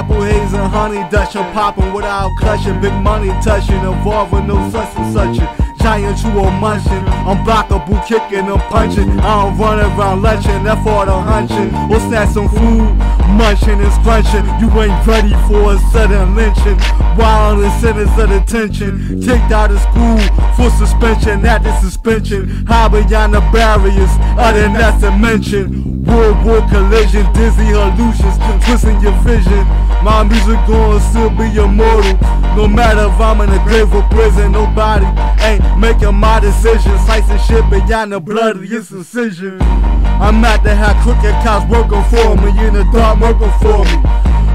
Pineapple haze and honey dutching, popping without clutching. Big money touching, involving no such and such. Giant you a munching, I'm unblockable kicking and punching. I don't run around lunching, that's all the hunching. Or snatch some food, munching and scrunching. You ain't ready for a sudden lynching. Wild and sentence of detention. Kicked out of school for suspension, at the suspension. High beyond the barriers, other than that's a mention. World war collision, dizzy illusions, twisting your vision. My music gonna still be immortal. No matter if I'm in a grave or prison, nobody ain't making my decision. Slicing shit beyond the bloodiest incision. I'm at the have crooked cops working for me, in the dark working for me.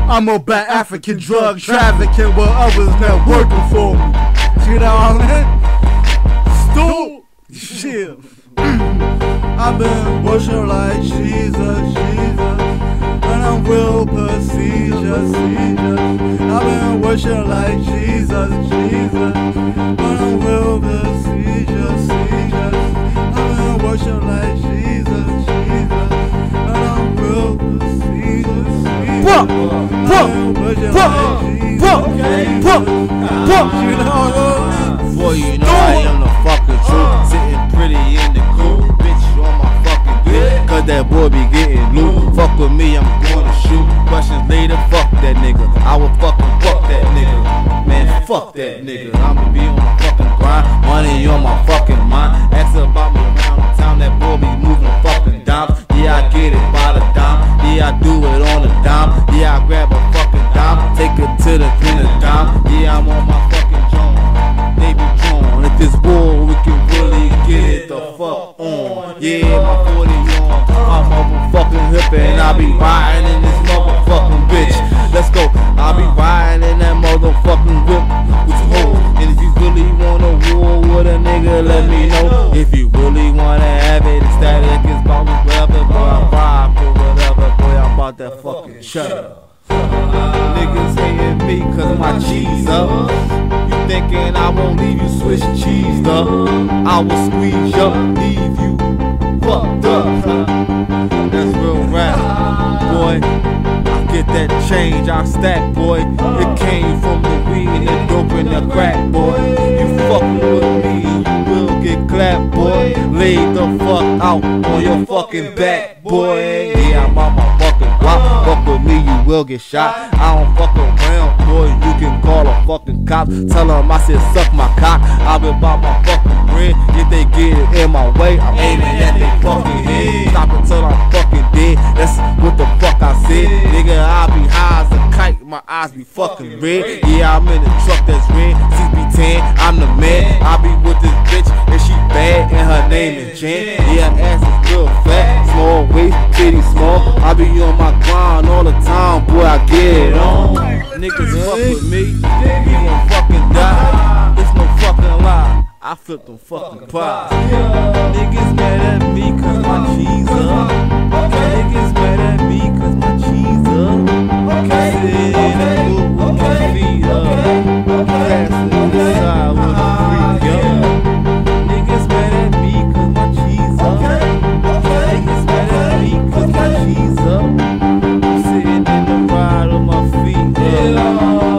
I'm about African drug trafficking while others not working for me. You know what I mean? Stoop. Shit. I've been worshiping like Jesus, Jesus. And I'm real procedure, seizure. I've been worshiping like Jesus, Jesus. But I'm real procedure, seizure. I've been worshiping like Jesus, Jesus. And I'm real procedure, seizure. Pump, pump, pump, pump, pump, You know, Boy, you know I am the fucking Cause that boy be getting loot. Fuck with me, I'm gonna shoot. Questions later, fuck that nigga. I will fucking fuck that nigga. Man, fuck that nigga. I'ma be on my fucking grind. Money on my fucking mind. Ask about me around the town. That boy be moving fucking dimes. Yeah, I get it by the dime. Yeah, I do it on the dime. Yeah, I grab a fucking dime. Take it to the the dime. Yeah, I'm on my and I be riding in this motherfucking bitch. Let's go. I be riding in that motherfucking whip with you hold. And if you really want a war with a nigga, let me know. If you really wanna have it, static, it's about whatever. Boy, I ride for whatever. Boy, I'm about that fucking shut Niggas hating me cause my cheese up. You thinking I won't leave you Swiss cheese up? I will squeeze you, leave you fucked up. Change, I stack, boy. It came from the weed and dope and the crack, boy. You fucking with me, you will get clapped, boy. Lay the fuck out on your fucking back, boy. Yeah, I'm on my fucking block. Fuck with me, you will get shot. I don't fuck around, boy. You can call a fucking cop. Tell them I said suck my cock. I been by my fucking eyes be fucking red. Yeah, I'm in a truck that's red. CP10, I'm the man. I be with this bitch and she bad and her name is Jan. Yeah, ass is real fat. Small waist, titty small. I be on my grind all the time. Boy, I get on. Niggas fuck with me. You gon' fucking die. It's no fucking lie. I flip them fucking pies. Niggas mad at me cause my cheese up. Niggas mad at me cause my cheese up. Oh.